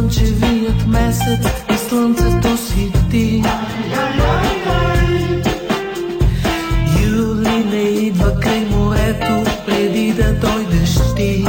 слънчевият месец и слънцето си свети. Юли не идва край морето, преди да дойдеш ти.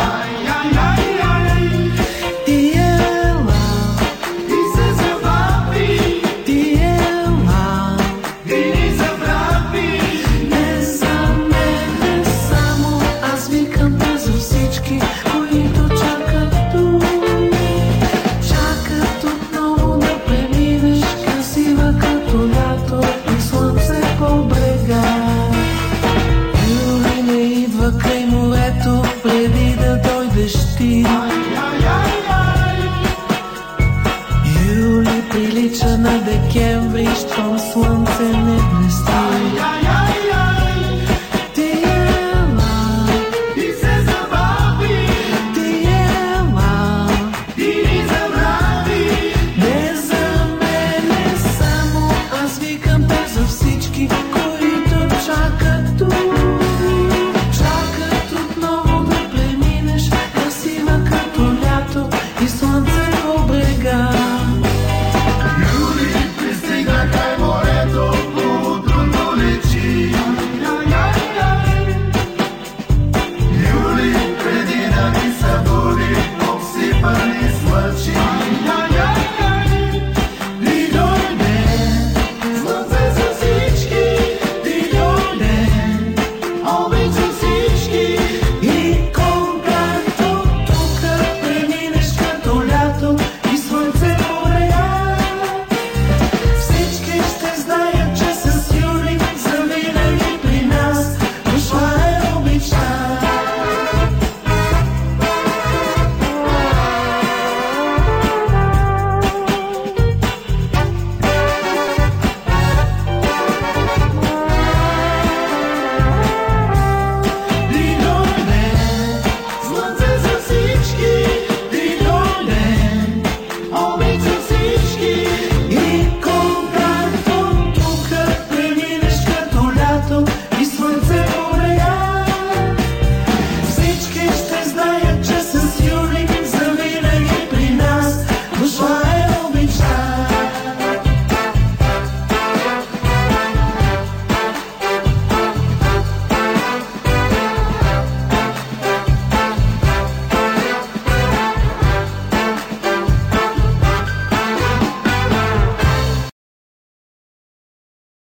прилича на декември, щом слънце